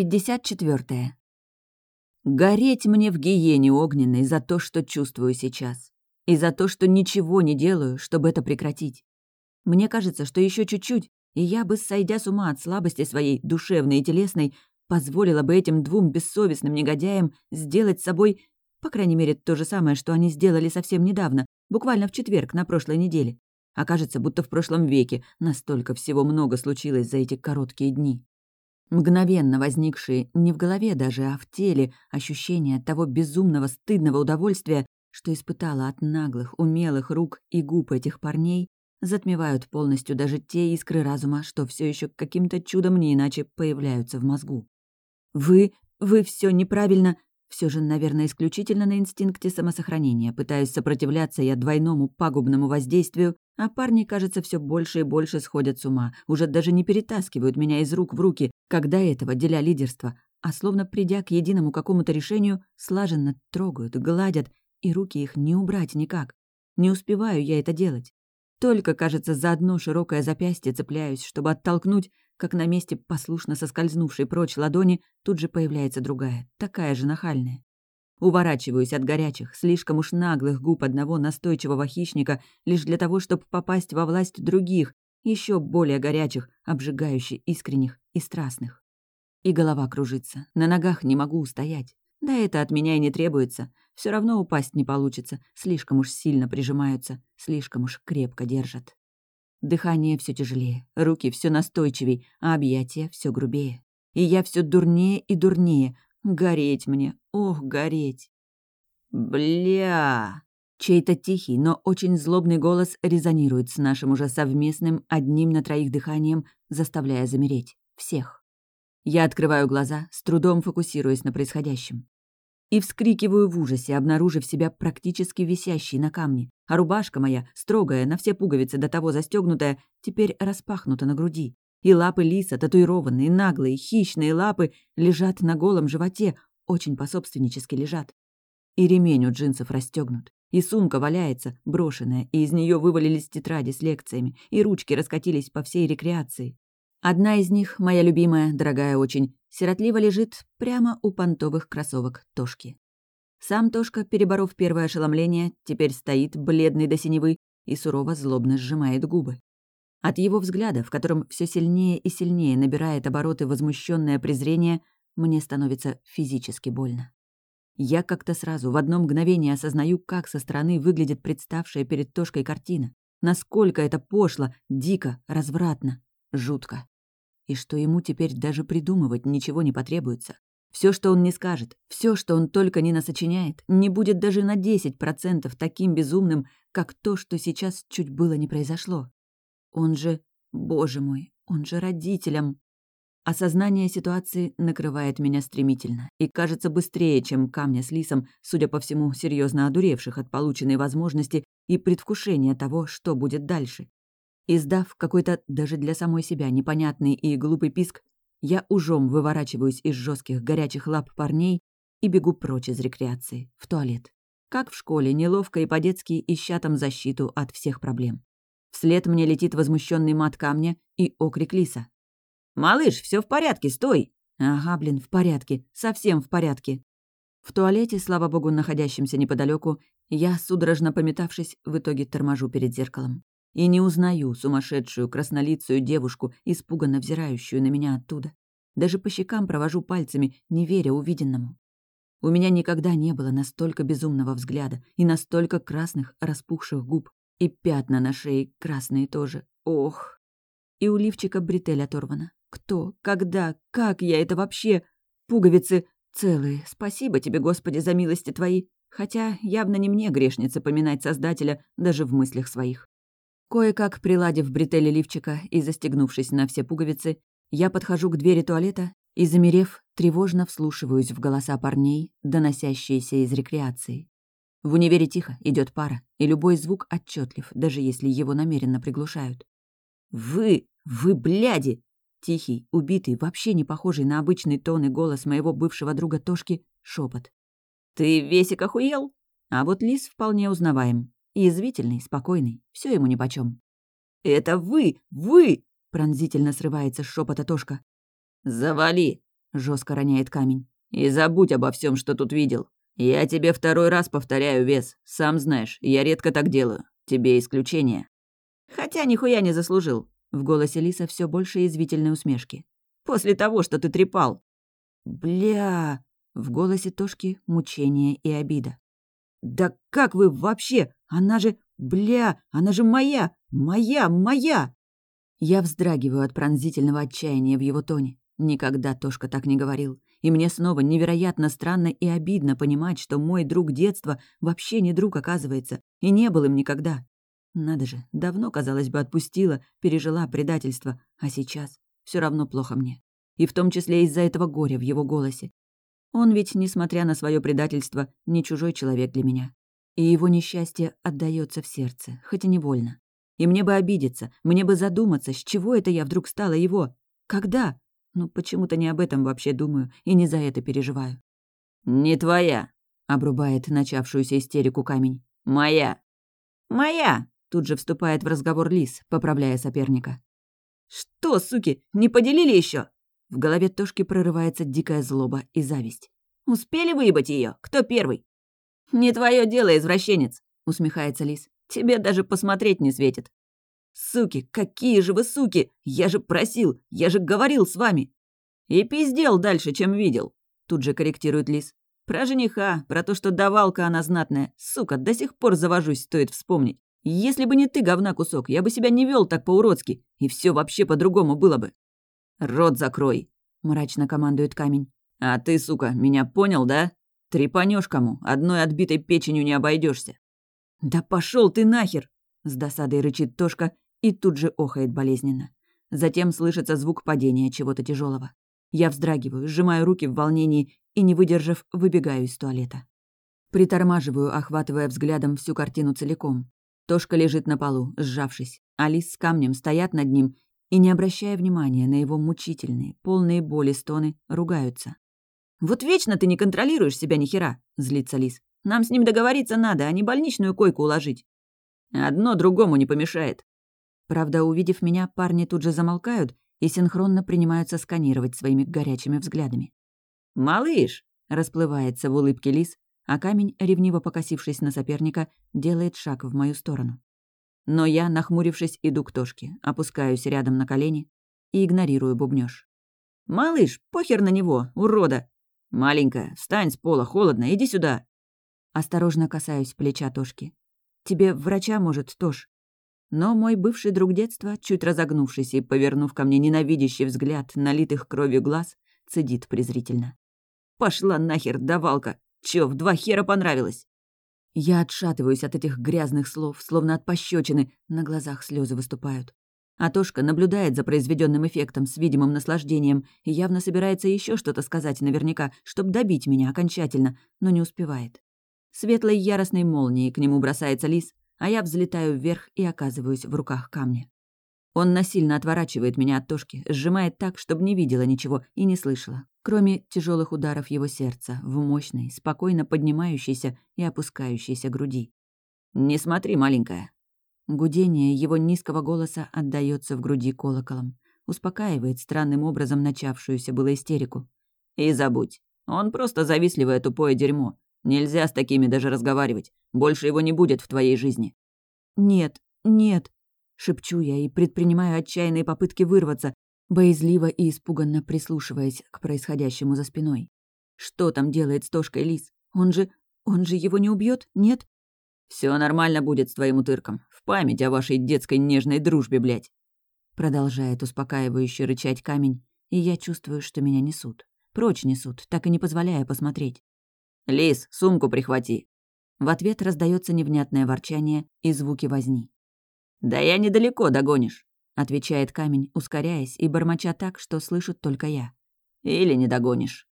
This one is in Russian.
54. Гореть мне в гиене огненной за то, что чувствую сейчас. И за то, что ничего не делаю, чтобы это прекратить. Мне кажется, что еще чуть-чуть, и я бы, сойдя с ума от слабости своей душевной и телесной, позволила бы этим двум бессовестным негодяям сделать с собой, по крайней мере, то же самое, что они сделали совсем недавно, буквально в четверг на прошлой неделе. Окажется, будто в прошлом веке настолько всего много случилось за эти короткие дни. Мгновенно возникшие не в голове даже, а в теле ощущения того безумного стыдного удовольствия, что испытала от наглых, умелых рук и губ этих парней, затмевают полностью даже те искры разума, что все еще каким-то чудом не иначе появляются в мозгу. «Вы... вы все неправильно...» Все же, наверное, исключительно на инстинкте самосохранения, пытаюсь сопротивляться я двойному пагубному воздействию, а парни, кажется, все больше и больше сходят с ума, уже даже не перетаскивают меня из рук в руки, когда этого, деля лидерство, а словно придя к единому какому-то решению, слаженно трогают, гладят, и руки их не убрать никак. Не успеваю я это делать. Только, кажется, за одно широкое запястье цепляюсь, чтобы оттолкнуть, как на месте послушно соскользнувшей прочь ладони тут же появляется другая, такая же нахальная. Уворачиваюсь от горячих, слишком уж наглых губ одного настойчивого хищника лишь для того, чтобы попасть во власть других, еще более горячих, обжигающих, искренних и страстных. И голова кружится, на ногах не могу устоять. Да это от меня и не требуется. Все равно упасть не получится, слишком уж сильно прижимаются, слишком уж крепко держат. Дыхание все тяжелее, руки все настойчивей, а объятия все грубее. И я все дурнее и дурнее. Гореть мне, ох, гореть. Бля! Чей-то тихий, но очень злобный голос резонирует с нашим уже совместным одним на троих дыханием, заставляя замереть. Всех. Я открываю глаза, с трудом фокусируясь на происходящем и вскрикиваю в ужасе, обнаружив себя практически висящей на камне, а рубашка моя, строгая, на все пуговицы до того застегнутая, теперь распахнута на груди. И лапы лиса, татуированные, наглые, хищные лапы, лежат на голом животе, очень пособственнически лежат. И ремень у джинсов расстегнут. И сумка валяется, брошенная, и из нее вывалились тетради с лекциями, и ручки раскатились по всей рекреации. Одна из них, моя любимая, дорогая очень, сиротливо лежит прямо у понтовых кроссовок Тошки. Сам Тошка, переборов первое ошеломление, теперь стоит, бледный до синевы, и сурово злобно сжимает губы. От его взгляда, в котором все сильнее и сильнее набирает обороты возмущенное презрение, мне становится физически больно. Я как-то сразу в одно мгновение осознаю, как со стороны выглядит представшая перед Тошкой картина. Насколько это пошло, дико, развратно, жутко и что ему теперь даже придумывать ничего не потребуется. Все, что он не скажет, все, что он только не насочиняет, не будет даже на 10% таким безумным, как то, что сейчас чуть было не произошло. Он же, боже мой, он же родителям. Осознание ситуации накрывает меня стремительно и кажется быстрее, чем камня с лисом, судя по всему, серьезно одуревших от полученной возможности и предвкушения того, что будет дальше. Издав какой-то даже для самой себя непонятный и глупый писк, я ужом выворачиваюсь из жестких горячих лап парней и бегу прочь из рекреации, в туалет. Как в школе, неловко и по-детски ища там защиту от всех проблем. Вслед мне летит возмущенный мат камня и окрик лиса. «Малыш, все в порядке, стой!» «Ага, блин, в порядке, совсем в порядке». В туалете, слава богу, находящемся неподалеку, я, судорожно пометавшись, в итоге торможу перед зеркалом. И не узнаю сумасшедшую краснолицую девушку, испуганно взирающую на меня оттуда. Даже по щекам провожу пальцами, не веря увиденному. У меня никогда не было настолько безумного взгляда и настолько красных распухших губ. И пятна на шее красные тоже. Ох! И у лифчика бретель оторвана. Кто? Когда? Как я это вообще? Пуговицы целые. Спасибо тебе, Господи, за милости твои. Хотя явно не мне, грешница, поминать Создателя даже в мыслях своих. Кое-как приладив бретели лифчика и застегнувшись на все пуговицы, я подхожу к двери туалета и, замерев, тревожно вслушиваюсь в голоса парней, доносящиеся из рекреации. В универе тихо, идет пара, и любой звук отчетлив, даже если его намеренно приглушают. «Вы! Вы, бляди!» Тихий, убитый, вообще не похожий на обычный тон и голос моего бывшего друга Тошки, шепот. «Ты весик охуел?» А вот Лис вполне узнаваем. Язвительный, спокойный, все ему нипочем. «Это вы! Вы!» — пронзительно срывается с шепота Тошка. «Завали!» — жестко роняет камень. «И забудь обо всем, что тут видел. Я тебе второй раз повторяю, Вес. Сам знаешь, я редко так делаю. Тебе исключение». «Хотя нихуя не заслужил». В голосе Лиса все больше язвительной усмешки. «После того, что ты трепал». «Бля...» В голосе Тошки мучение и обида. «Да как вы вообще? Она же... Бля, она же моя! Моя! Моя!» Я вздрагиваю от пронзительного отчаяния в его тоне. Никогда Тошка так не говорил. И мне снова невероятно странно и обидно понимать, что мой друг детства вообще не друг, оказывается, и не был им никогда. Надо же, давно, казалось бы, отпустила, пережила предательство, а сейчас все равно плохо мне. И в том числе из-за этого горя в его голосе. Он ведь, несмотря на свое предательство, не чужой человек для меня. И его несчастье отдается в сердце, хоть и невольно. И мне бы обидеться, мне бы задуматься, с чего это я вдруг стала его? Когда? Ну, почему-то не об этом вообще думаю и не за это переживаю. «Не твоя», — обрубает начавшуюся истерику камень. «Моя». «Моя», — тут же вступает в разговор Лис, поправляя соперника. «Что, суки, не поделили еще? В голове Тошки прорывается дикая злоба и зависть. «Успели выебать ее? Кто первый?» «Не твое дело, извращенец», — усмехается Лис. «Тебе даже посмотреть не светит». «Суки, какие же вы суки! Я же просил, я же говорил с вами!» «И пиздел дальше, чем видел», — тут же корректирует Лис. «Про жениха, про то, что давалка она знатная. Сука, до сих пор завожусь, стоит вспомнить. Если бы не ты, говна кусок, я бы себя не вел так по-уродски, и все вообще по-другому было бы». «Рот закрой», — мрачно командует камень. «А ты, сука, меня понял, да? Трепанешь кому, одной отбитой печенью не обойдешься. «Да пошел ты нахер!» — с досадой рычит Тошка и тут же охает болезненно. Затем слышится звук падения чего-то тяжелого. Я вздрагиваю, сжимаю руки в волнении и, не выдержав, выбегаю из туалета. Притормаживаю, охватывая взглядом всю картину целиком. Тошка лежит на полу, сжавшись. Алис с камнем стоят над ним и, не обращая внимания на его мучительные, полные боли стоны, ругаются. «Вот вечно ты не контролируешь себя ни хера», — злится Лис. «Нам с ним договориться надо, а не больничную койку уложить». «Одно другому не помешает». Правда, увидев меня, парни тут же замолкают и синхронно принимаются сканировать своими горячими взглядами. «Малыш!» — расплывается в улыбке Лис, а камень, ревниво покосившись на соперника, делает шаг в мою сторону. Но я, нахмурившись, иду к Тошке, опускаюсь рядом на колени и игнорирую бубнёж. «Малыш, похер на него, урода!» «Маленькая, встань с пола, холодно, иди сюда!» Осторожно касаюсь плеча Тошки. «Тебе врача, может, Тош?» Но мой бывший друг детства, чуть разогнувшись и повернув ко мне ненавидящий взгляд налитых кровью глаз, цедит презрительно. «Пошла нахер, давалка! Чё, в два хера понравилось?» Я отшатываюсь от этих грязных слов, словно от пощечины, на глазах слезы выступают. Атошка наблюдает за произведенным эффектом с видимым наслаждением и явно собирается еще что-то сказать наверняка, чтобы добить меня окончательно, но не успевает. Светлой яростной молнией к нему бросается лис, а я взлетаю вверх и оказываюсь в руках камня. Он насильно отворачивает меня от Тошки, сжимает так, чтобы не видела ничего и не слышала, кроме тяжелых ударов его сердца в мощной, спокойно поднимающейся и опускающейся груди. «Не смотри, маленькая!» Гудение его низкого голоса отдаётся в груди колоколом, успокаивает странным образом начавшуюся было истерику. «И забудь. Он просто завистливое тупое дерьмо. Нельзя с такими даже разговаривать. Больше его не будет в твоей жизни». «Нет, нет», — шепчу я и предпринимаю отчаянные попытки вырваться, боязливо и испуганно прислушиваясь к происходящему за спиной. Что там делает с Тошкой Лис? Он же... он же его не убьет, нет? Все нормально будет с твоим утырком. В память о вашей детской нежной дружбе, блядь. Продолжает успокаивающе рычать камень, и я чувствую, что меня несут. Прочь несут, так и не позволяя посмотреть. «Лис, сумку прихвати!» В ответ раздается невнятное ворчание и звуки возни. «Да я недалеко догонишь!» — отвечает камень, ускоряясь и бормоча так, что слышит только я. «Или не догонишь».